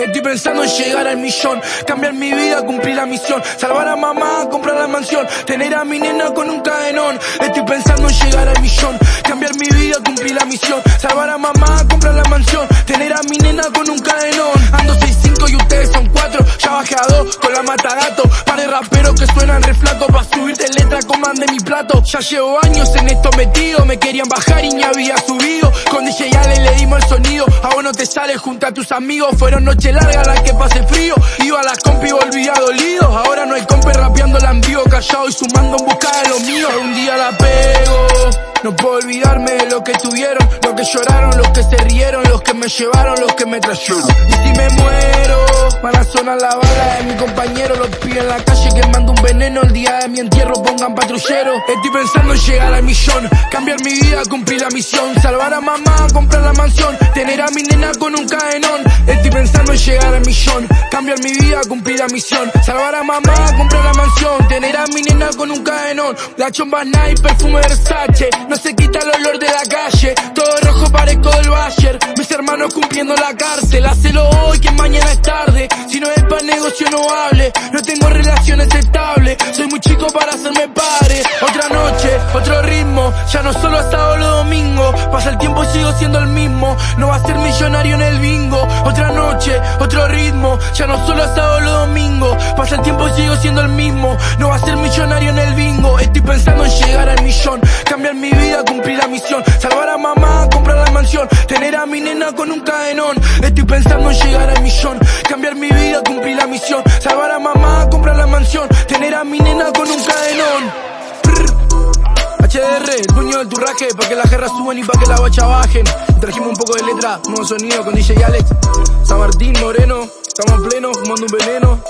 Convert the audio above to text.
Estoy pensando en llegar al millón, cambiar mi vida, cumplir la misión, salvar a mamá, comprar la mansión, tener a mi nena con un cadenón. Estoy pensando en llegar al millón, cambiar mi vida, cumplir la misión, salvar a mamá, comprar la mansión, tener a mi nena con un cadenón. Ando 6-5 y ustedes son 4, ya bajé a 2 con la mata gato, para raperos que suenan re flaco, pa' subirte letra comande mi plato. Ya llevo años en esto metido, me querían bajar y ni había subido, con DJ Ale le dimos el sonido, no te sales junto a tus amigos, fueron noches larga la que pase frío. Iba a la compi y volvía dolido. Ahora no hay compi rapeando la envío callado y sumando en busca de lo mío. Un día la pego. No puedo olvidarme de lo que tuvieron, los que lloraron, los que se rieron, los que me llevaron, los que me trajeron. Y si me muero, van a sonar la bala de mi compañero, los pibes en la calle quemando un veneno. El día de mi entierro pongan patrullero. Estoy pensando en llegar al millón, cambiar mi vida, cumplir la misión, salvar a mamá, comprar la mansión, tener a mi nena con un cadenón. Estoy pensando en llegar al millón, cambiar mi vida, cumplir la misión, salvar a mamá, comprar la mansión, tener a mi nena con un cadenón. La chomba Nike, perfume Versace no se quita el olor de la calle. Todo rojo parezco del Bayer. Mis hermanos cumpliendo la cárcel. Hacelo hoy que mañana es tarde. Si no es para negocio no hable. No tengo relaciones estables. Soy muy chico para hacerme padre. Otra noche, otro ritmo. Ya no solo sábado los domingos. Pasa el tiempo y sigo siendo el mismo. No va a ser millonario en el bingo. Otra noche, otro ritmo. Ya no solo sábado los domingos. Pasa el tiempo y sigo siendo el mismo. No va a ser millonario en el bingo. Estoy pensando en llegar al millón. Cambiar mi vida, cumplir la misión. Salvar a mamá, comprar la mansión. Tener a mi nena con un cadenón. Estoy pensando en llegar al. Cambiar mi vida, cumplir la misión. Salvar a mamá, comprar la mansión. Tener a mi nena con un cadenón. HDR, el puño del turraje, para que las guerras suban y para que la bacha bajen. Trajimos un poco de letra, nuevo sonido con DJ Alex. San Martín, Moreno, estamos en pleno, fumando un veneno.